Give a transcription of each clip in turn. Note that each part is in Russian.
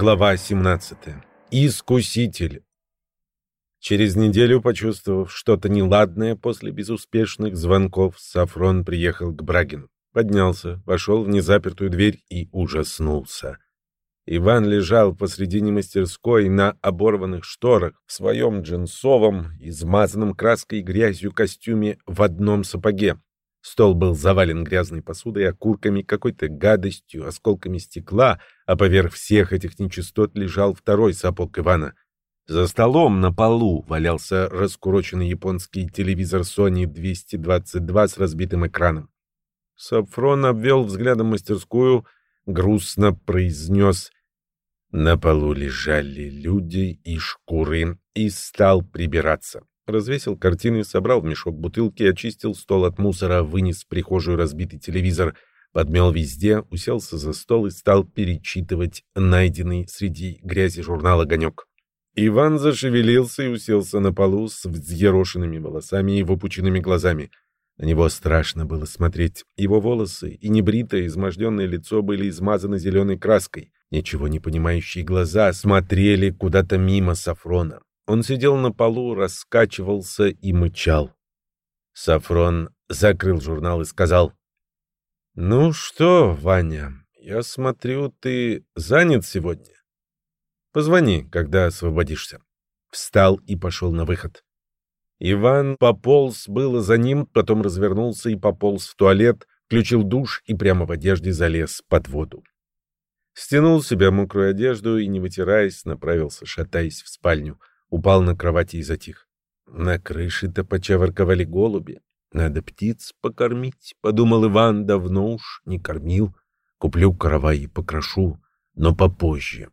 Глава 17. Искуситель. Через неделю, почувствовав что-то неладное после безуспешных звонков, Сафрон приехал к Брагину. Поднялся, вошел в незапертую дверь и ужаснулся. Иван лежал посредине мастерской на оборванных шторах в своем джинсовом, измазанном краской и грязью костюме в одном сапоге. Стол был завален грязной посудой, окурками, какой-то гадостью, осколками стекла, а поверх всех этих нечистот лежал второй сапог Ивана. За столом на полу валялся раскуроченный японский телевизор Sony 222 с разбитым экраном. Сафрон обвел взглядом мастерскую, грустно произнес «На полу лежали люди и шкуры» и стал прибираться. Развесил картины, собрал в мешок бутылки, очистил стол от мусора, вынес в прихожую разбитый телевизор, подмел везде, уселся за стол и стал перечитывать найденный среди грязи журнал «Огонек». Иван зашевелился и уселся на полу с взъерошенными волосами и выпученными глазами. На него страшно было смотреть. Его волосы и небритое, изможденное лицо были измазаны зеленой краской. Ничего не понимающие глаза смотрели куда-то мимо Сафрона. Он сидел на полу, раскачивался и мычал. Сафрон закрыл журнал и сказал, «Ну что, Ваня, я смотрю, ты занят сегодня. Позвони, когда освободишься». Встал и пошел на выход. Иван пополз было за ним, потом развернулся и пополз в туалет, включил душ и прямо в одежде залез под воду. Стянул себя мокрую одежду и, не вытираясь, направился, шатаясь в спальню упал на кровати и затих. На крыше-то почаворковали голуби. Надо птиц покормить, — подумал Иван, — давно уж не кормил. Куплю каравай и покрошу, но попозже.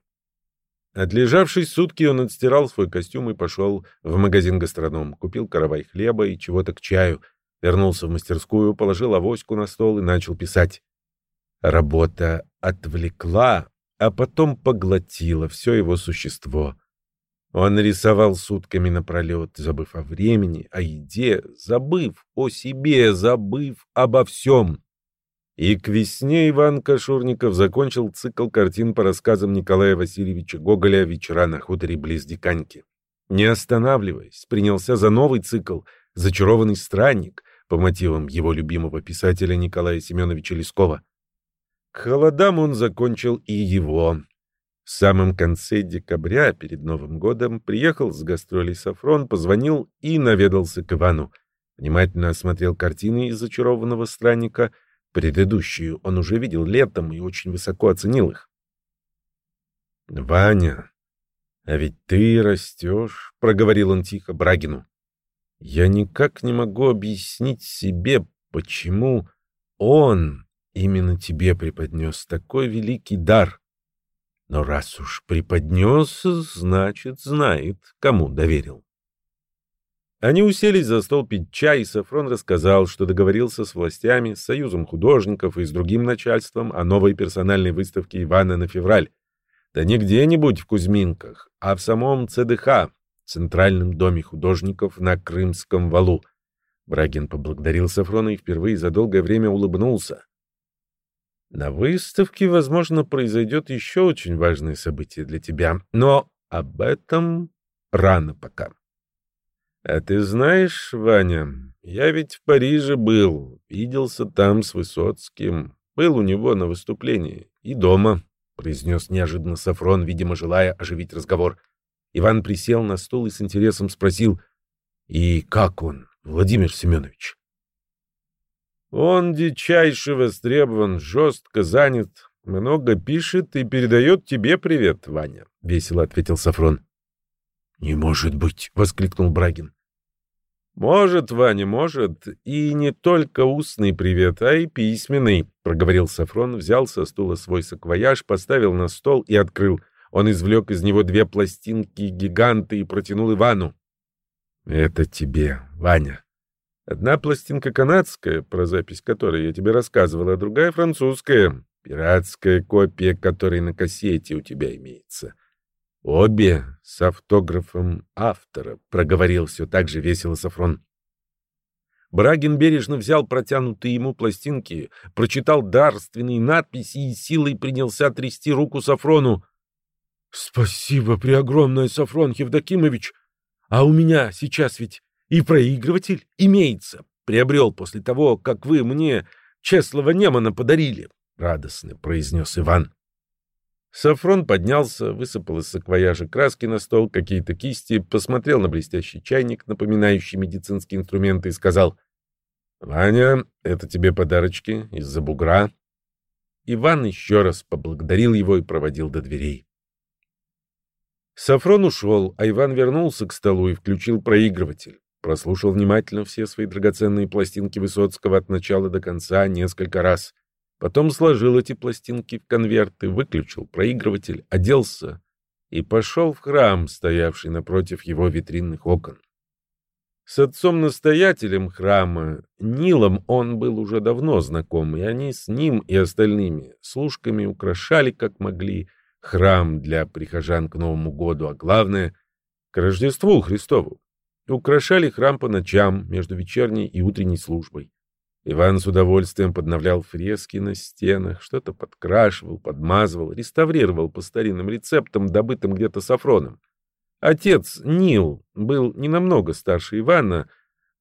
Отлежавшись сутки, он отстирал свой костюм и пошел в магазин гастроном. Купил каравай хлеба и чего-то к чаю. Вернулся в мастерскую, положил авоську на стол и начал писать. Работа отвлекла, а потом поглотила все его существо. Он рисовал сутками напролет, забыв о времени, о еде, забыв о себе, забыв обо всем. И к весне Иван Кашурников закончил цикл картин по рассказам Николая Васильевича Гоголя «Вечера на хуторе близ Диканьки». Не останавливаясь, принялся за новый цикл «Зачарованный странник» по мотивам его любимого писателя Николая Семеновича Лескова. К холодам он закончил и его, в самом конце декабря, перед Новым годом, приехал с гастролей Сафрон, позвонил и наведался к Ивану. Внимательно осмотрел картины из «Зачарованного странника». Предыдущую он уже видел летом и очень высоко оценил их. «Ваня, а ведь ты растешь», — проговорил он тихо Брагину. «Я никак не могу объяснить себе, почему он именно тебе преподнес такой великий дар». Но раз уж преподнес, значит, знает, кому доверил. Они уселись за стол пить чай, и Сафрон рассказал, что договорился с властями, с Союзом художников и с другим начальством о новой персональной выставке Ивана на февраль. Да не где-нибудь в Кузьминках, а в самом ЦДХ, Центральном доме художников на Крымском валу. Брагин поблагодарил Сафрона и впервые за долгое время улыбнулся. На выставке, возможно, произойдет еще очень важное событие для тебя, но об этом рано пока. А ты знаешь, Ваня, я ведь в Париже был, виделся там с Высоцким, был у него на выступлении и дома, — произнес неожиданно Сафрон, видимо, желая оживить разговор. Иван присел на стул и с интересом спросил, — И как он, Владимир Семенович? Он дичайше востребован, жестко занят, много пишет и передает тебе привет, Ваня, — весело ответил Сафрон. — Не может быть, — воскликнул Брагин. — Может, Ваня, может, и не только устный привет, а и письменный, — проговорил Сафрон, взял со стула свой саквояж, поставил на стол и открыл. Он извлек из него две пластинки гиганты и протянул Ивану. — Это тебе, Ваня. Одна пластинка канадская, про запись которой я тебе рассказывал, а другая французская, пиратская копия которой на кассете у тебя имеется. Обе с автографом автора, проговорил все так же весело Сафрон. Брагин бережно взял протянутые ему пластинки, прочитал дарственные надписи и силой принялся трясти руку Сафрону. Спасибо преогромное, Сафрон Евдокимович. А у меня сейчас ведь и проигрыватель имеется. Приобрел после того, как вы мне Чеслова Немана подарили, — радостно произнес Иван. Сафрон поднялся, высыпал из саквояжа краски на стол, какие-то кисти, посмотрел на блестящий чайник, напоминающий медицинские инструменты, и сказал, «Ваня, это тебе подарочки из-за бугра». Иван еще раз поблагодарил его и проводил до дверей. Сафрон ушел, а Иван вернулся к столу и включил проигрыватель. Прослушал внимательно все свои драгоценные пластинки Высоцкого от начала до конца несколько раз — Потом сложил эти пластинки в конверты, выключил проигрыватель, оделся и пошел в храм, стоявший напротив его витринных окон. С отцом-настоятелем храма, Нилом, он был уже давно знаком, и они с ним и остальными служками украшали, как могли, храм для прихожан к Новому году, а главное — к Рождеству Христову. Украшали храм по ночам между вечерней и утренней службой. Иван с удовольствием подновлял фрески на стенах, что-то подкрашивал, подмазывал, реставрировал по старинным рецептам, добытым где-то Сафроном. Отец, Нил, был не намного старше Ивана,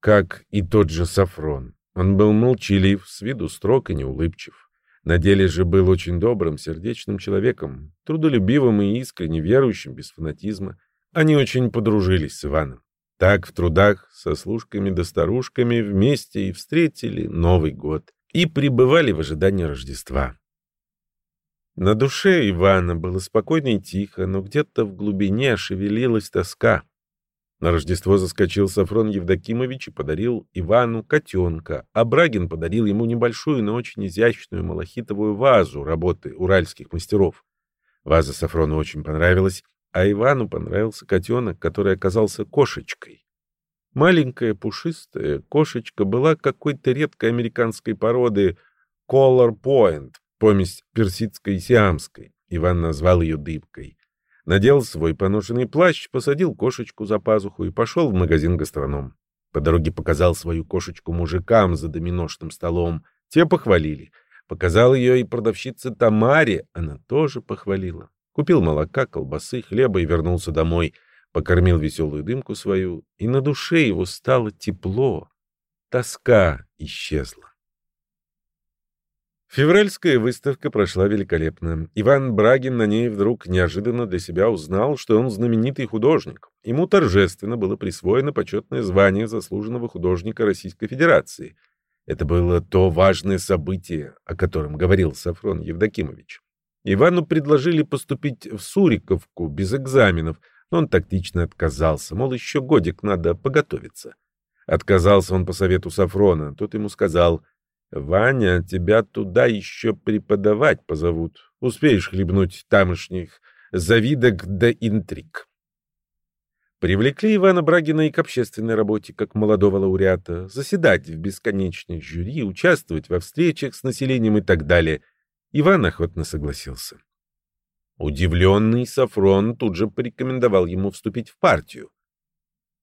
как и тот же Сафрон. Он был молчалив, с виду строг и неулыбчив. На деле же был очень добрым, сердечным человеком, трудолюбивым и искренне верующим, без фанатизма. Они очень подружились с Иваном. Так в трудах со служками да старушками вместе и встретили Новый год и пребывали в ожидании Рождества. На душе Ивана было спокойно и тихо, но где-то в глубине шевелилась тоска. На Рождество заскочил Сафрон Евдокимович и подарил Ивану котенка, а Брагин подарил ему небольшую, но очень изящную малахитовую вазу работы уральских мастеров. Ваза Сафрону очень понравилась, а Ивану понравился котенок, который оказался кошечкой. Маленькая пушистая кошечка была какой-то редкой американской породы Collar Point, помесь персидской и сиамской. Иван назвал ее дыбкой. Надел свой поношенный плащ, посадил кошечку за пазуху и пошел в магазин гастроном. По дороге показал свою кошечку мужикам за доминошным столом. Те похвалили. Показал ее и продавщице Тамаре, она тоже похвалила. Купил молока, колбасы, хлеба и вернулся домой. Покормил веселую дымку свою, и на душе его стало тепло. Тоска исчезла. Февральская выставка прошла великолепно. Иван Брагин на ней вдруг неожиданно для себя узнал, что он знаменитый художник. Ему торжественно было присвоено почетное звание заслуженного художника Российской Федерации. Это было то важное событие, о котором говорил Сафрон Евдокимович. Ивану предложили поступить в Суриковку без экзаменов, но он тактично отказался, мол, еще годик надо поготовиться. Отказался он по совету Сафрона. Тот ему сказал, «Ваня, тебя туда еще преподавать позовут. Успеешь хлебнуть тамошних завидок да интриг». Привлекли Ивана Брагина и к общественной работе, как молодого лауреата, заседать в бесконечных жюри, участвовать во встречах с населением и так далее – Иван охотно согласился. Удивленный Сафрон тут же порекомендовал ему вступить в партию.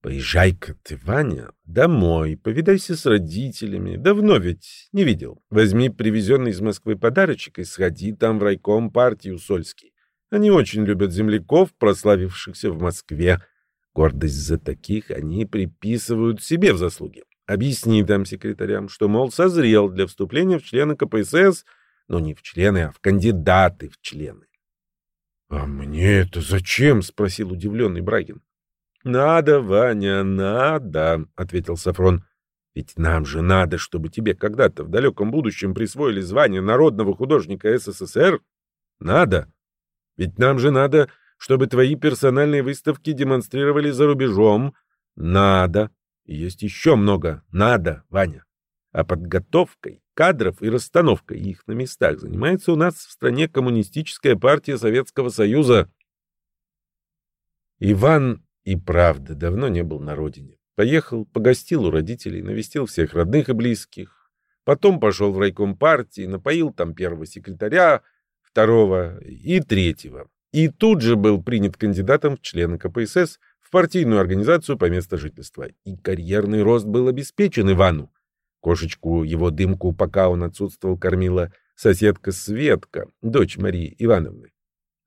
«Поезжай-ка ты, Ваня, домой, повидайся с родителями. Давно ведь не видел. Возьми привезенный из Москвы подарочек и сходи там в райком партии Усольский. Они очень любят земляков, прославившихся в Москве. Гордость за таких они приписывают себе в заслуги. Объясни там секретарям, что, мол, созрел для вступления в члены КПСС — но не в члены, а в кандидаты в члены. — А мне это зачем? — спросил удивленный Брагин. — Надо, Ваня, надо, — ответил Сафрон. — Ведь нам же надо, чтобы тебе когда-то в далеком будущем присвоили звание народного художника СССР. Надо. Ведь нам же надо, чтобы твои персональные выставки демонстрировали за рубежом. Надо. И есть еще много. Надо, Ваня. А подготовкой кадров и расстановкой их на местах занимается у нас в стране Коммунистическая партия Советского Союза. Иван и правда давно не был на родине. Поехал, погостил у родителей, навестил всех родных и близких. Потом пошел в райком партии, напоил там первого секретаря, второго и третьего. И тут же был принят кандидатом в члены КПСС в партийную организацию по месту жительства. И карьерный рост был обеспечен Ивану. Кошечку его дымку, пока он отсутствовал, кормила соседка Светка, дочь Марии Ивановны.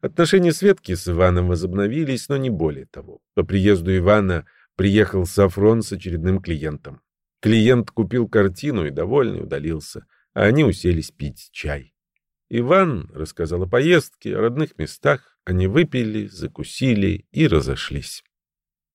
Отношения Светки с Иваном возобновились, но не более того. По приезду Ивана приехал Сафрон с очередным клиентом. Клиент купил картину и, довольный, удалился, а они уселись пить чай. Иван рассказал о поездке, о родных местах, они выпили, закусили и разошлись.